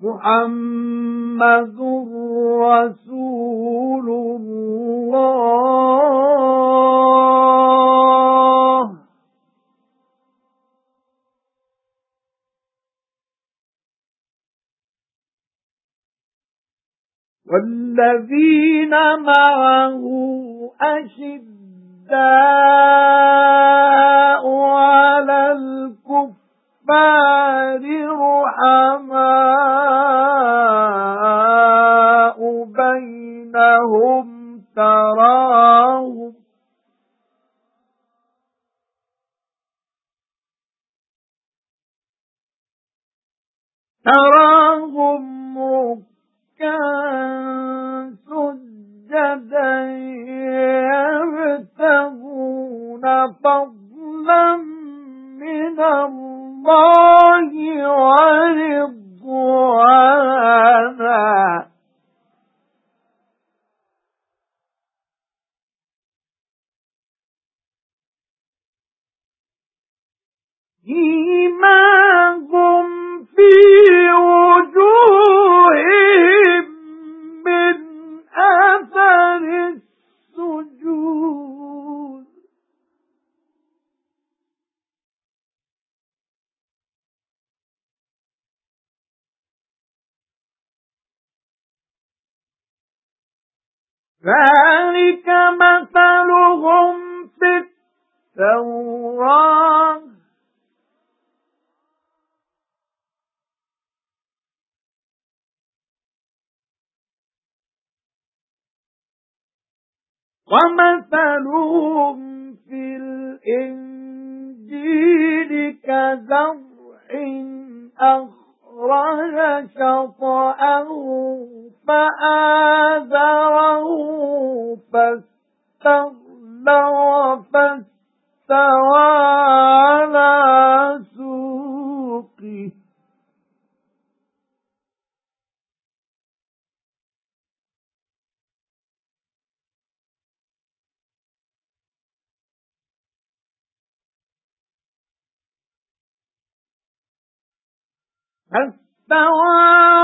محمد رسول الله. والذين معه أشداء الكفار رحماء بينهم تراهم. تراهم ركعا سجدا يبتغون فضلا من الله. ورضوانا. إيمانهم ذلك مثلهم في التوراة. وَمَثَلُهُمْ فِي الْإِنْجِيلِ كَزَرْعٍ أَخْرَجَ شَطْأَهُ فَآزَرَهُ فَاسْتَغْلَظَ فَاسْتَوَى عَلَى سُوقِهِ. فاستوى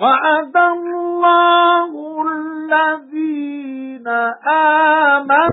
وعد الله الذين آمنوا